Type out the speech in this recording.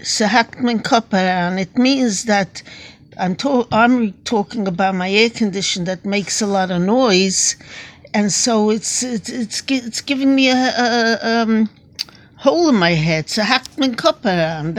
Sahakman and It means that I'm, to- I'm talking about my air condition that makes a lot of noise, and so it's it's it's, it's giving me a, a, um hole in my head. Sahakman Kopara,